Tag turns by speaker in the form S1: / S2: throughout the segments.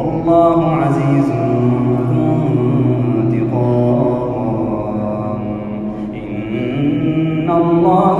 S1: والله عزيز ذو انتقام. إن الله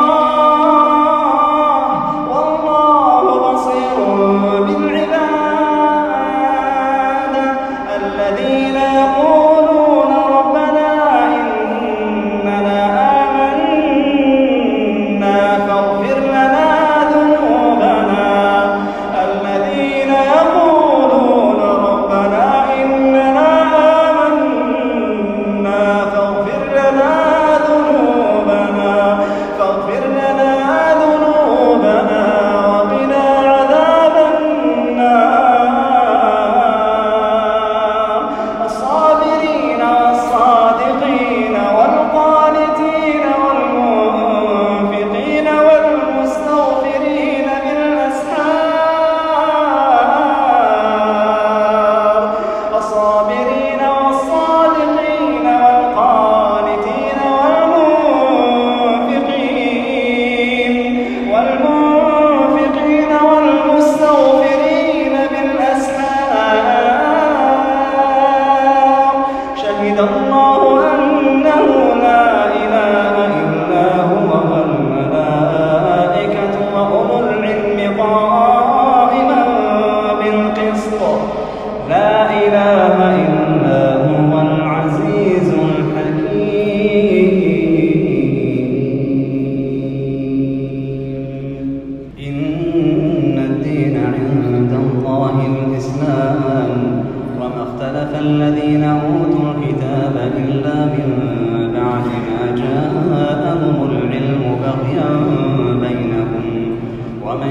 S1: Oh.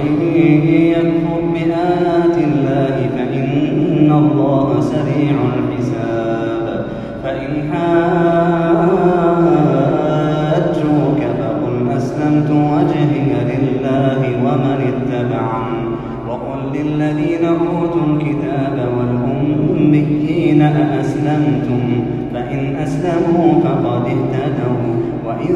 S1: ربه يكفر بآيات الله فإن الله سريع الحساب فإن حاجوك فقل أسلمت وجهي لله ومن اتبعني وقل للذين أوتوا الكتاب والأميين أأسلمتم فإن أسلموا فقد اهتدوا وإن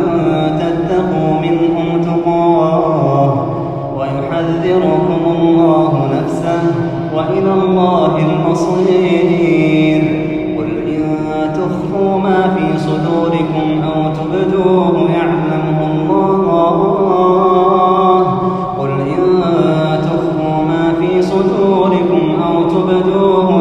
S1: فخذوه